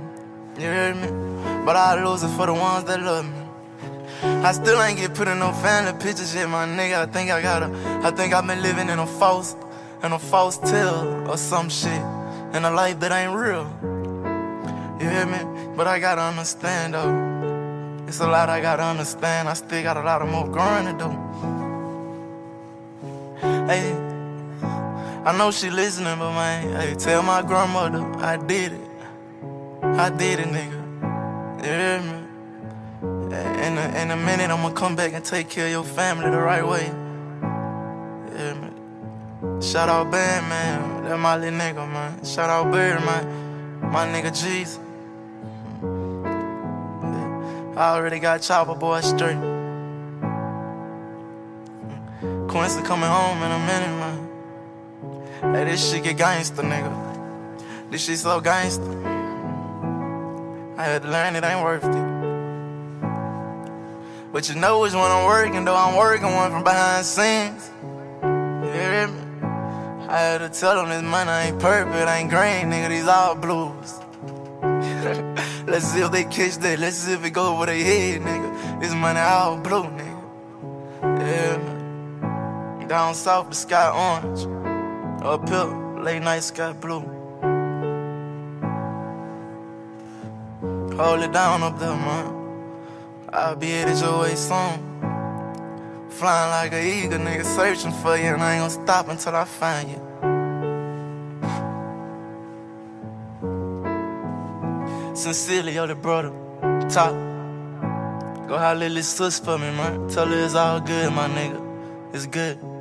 You hear me? But I lose it for the ones that love me. I still ain't get put in no family pictures yet, my nigga. I think I gotta. I think I've been living in a false, in a false tale or some shit, in a life that ain't real. You hear me? But I gotta understand though. It's a lot I gotta understand. I still got a lot of more growing to do. Hey, I know she listening, but man, hey, tell my grandmother I did it. I did it, nigga. You hear me? In a, in a minute, I'ma come back and take care of your family the right way. You hear me? Shout out Band, man. That my little nigga, man. Shout out Bird, man. My nigga G's. I already got Chopper Boy straight. Quincy coming home in a minute, man. Hey, this shit get gangster, nigga. This shit so gangster. I had to learn it ain't worth it. But you know which one I'm working, though I'm working one from behind scenes. You hear me? I had to tell them this money ain't purple, ain't green, nigga, these all blues. *laughs* Let's see if they catch that, let's see if it go over their head, nigga. This money all blue, nigga. Yeah. Down south, the sky orange. Up here, late night sky blue. Hold it down up there, man. I'll be at your way soon. Flying like an eagle, nigga, searching for you, and I ain't gonna stop until I find you. Sincerely, yo, the brother, top. Go holler little sis for me, man. Tell her it's all good, my nigga. It's good.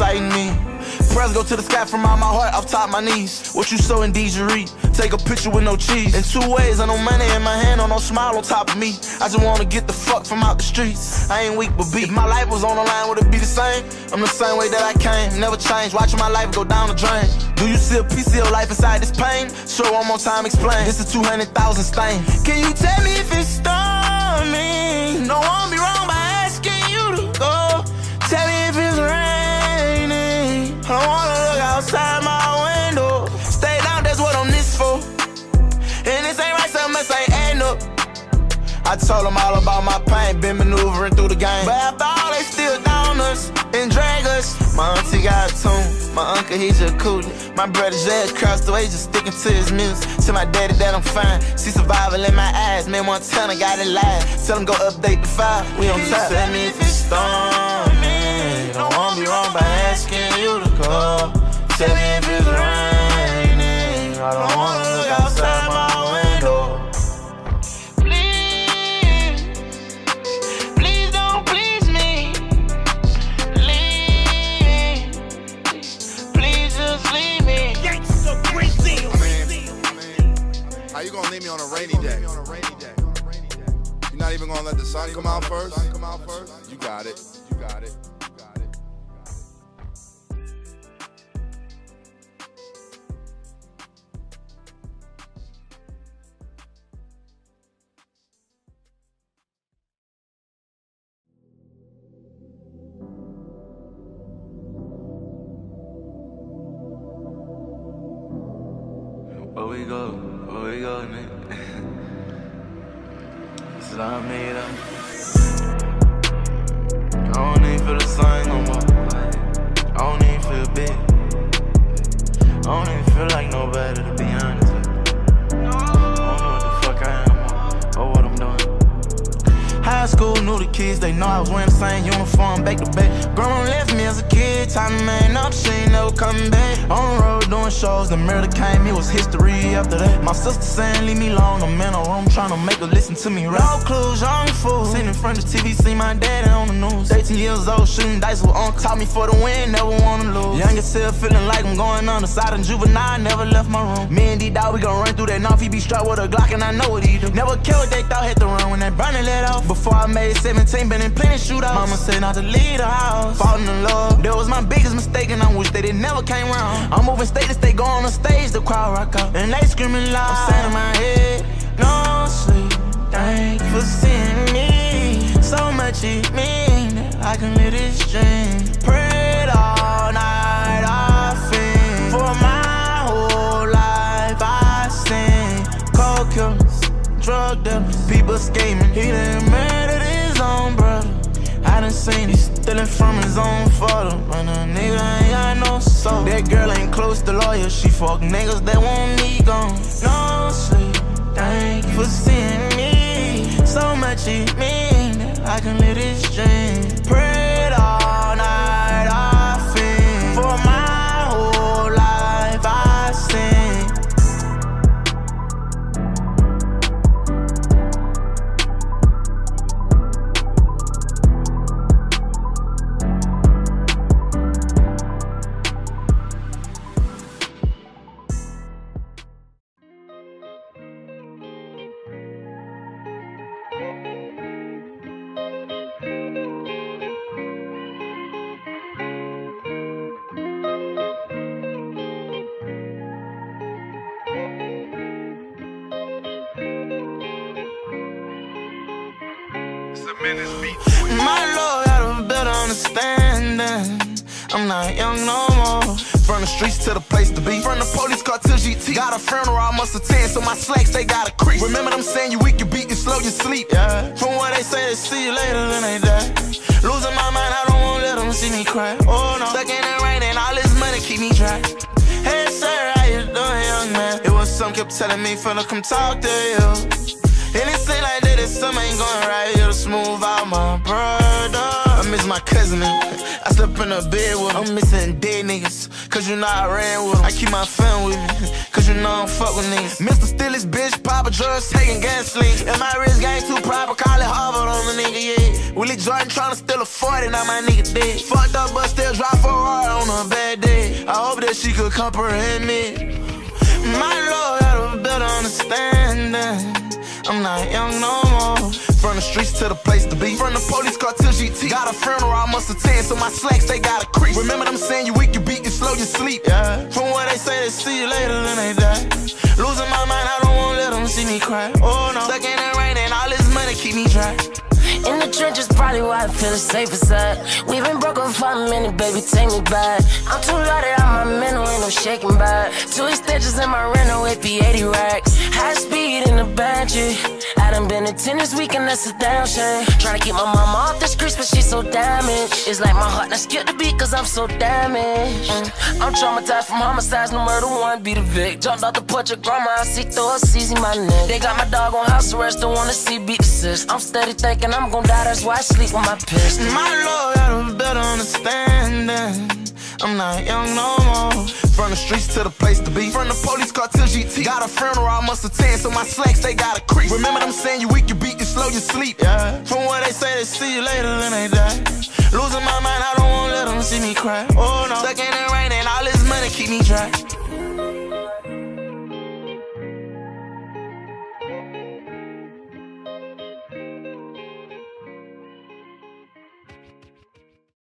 Exciting me. Press go to the sky from out my heart, off top my knees. What you sow in you. Take a picture with no cheese. In two ways, I no money in my hand, on no smile on top of me. I just wanna get the fuck from out the streets. I ain't weak but beat. If my life was on the line, would it be the same? I'm the same way that I came, never changed. Watching my life go down the drain. Do you see a piece of your life inside this pain? Sure, one more time, explain. This is 200,000 stain. Can you tell me if it's stormy? No one I don't wanna look outside my window. Stay down, that's what I'm this for. And this ain't right, something else ain't adding up. I told them all about my pain, been maneuvering through the game. But after all, they still down us and drag us. My auntie got a tune, my uncle he's a coolie. My brother Jazz crossed the way, just sticking to his music. Tell my daddy that I'm fine. See survival in my eyes, man, I got it live. Tell him go update the file, we on top. Tell me if it's stormy. Asking you to call. Tell me if it's raining. I don't wanna look outside my window. Please, please don't please me. Leave, please just leave me. How you gonna leave me on a rainy day? You're not even gonna let the sun come out first? You got it. You got it. Shooting dice with uncle. Taught me for the win, never wanna lose. Youngest self feeling like I'm going on the side of juvenile, never left my room. Me and D-Dog, we gon' run through that knife, he be strapped with a Glock and I know what he do. Never care what they thought, hit the run when that burning let off. Before I made 17, been in plenty shootouts. Mama said not to leave the house. Falling in love, that was my biggest mistake and I wish that it never came round. I'm moving state to state, go on the stage, the crowd rock out. And they screaming loud, I'm saying in my head, no sleep. Thank you for seeing me. So much mean that I can live this dream. Prayed all night, I think. For my whole life, I sing. Cold killers, drug dealers, people scheming. He done murdered his own brother. I done seen he stealing from his own father. But a nigga ain't got no soul. That girl ain't close to lawyer. She fuck niggas that won't need gone. No sleep. Thank you for seeing me. So much mean that I can live this dream. Prayed funeral, I must attend, so my slacks they got a crease. Remember them saying you weak, you beat, you slow, you sleep. Yeah. From what they say, they see you later, then they die. Losing my mind, I don't wanna let them see me cry. Oh no. Stuck in the rain and all this money keep me dry. Hey sir, how you doing, young man? It was some kept telling me finna come talk to you. And it seem like that this summer ain't going right. You'll smooth out my brother. Miss my cousin. I slept in a bed with him. I'm missing dead niggas. Cause you know I ran with him. I keep my fam with me. Cause you know I don't fuck with niggas. Mr. Stillis, bitch, Papa drugs, taking gas leaks. And my wrist game too proper, call it Harvard on the nigga, yeah. Willie Jordan tryna steal a 40, now my nigga dead. Fucked up, but still drive for on a bad day. I hope that she could comprehend me. My lord had a better understanding. I'm not young no more. From the streets to the place to be. From the police car to GT. Got a funeral, I must attend, so my slacks they got a crease. Remember them saying you weak, you beat, you slow, you sleep. Yeah. From what they say, they see you later, than they die. Losing my mind, I don't wanna let them see me cry. Oh no. Stuck in the rain and all this money keep me dry. In the trenches, probably why I feel the safest side. We've been broken for a minute, baby, take me back. I'm too loaded out my mental, ain't no shaking back. Two extensions in my rental, it be 80 racks. High speed in the Banshee. I done been to tennis weekend, that's a damn shame. Tryna keep my mama off the streets, but she's so damaged. It's like my heart, not skip the beat, cause I'm so damaged. Mm. I'm traumatized from homicides, no murder, one be the vic. Jumped off the porch of grandma, I see through her, CZ my neck. They got my dog on house arrest, don't wanna see beat the sis. I'm steady thinking I'm gon' die, that's why I sleep with my pistol. My lord got a better understanding. I'm not young no more. From the streets to the place to be. From the police car to GT. Got a funeral, I must attend, so my slacks they got a crease. Remember them saying you weak, you beat, you slow, you sleep. Yeah. From what they say, they see you later, then they die. Losing my mind, I don't wanna let them see me cry. Oh no. Stuck in the rain and all this money keep me dry.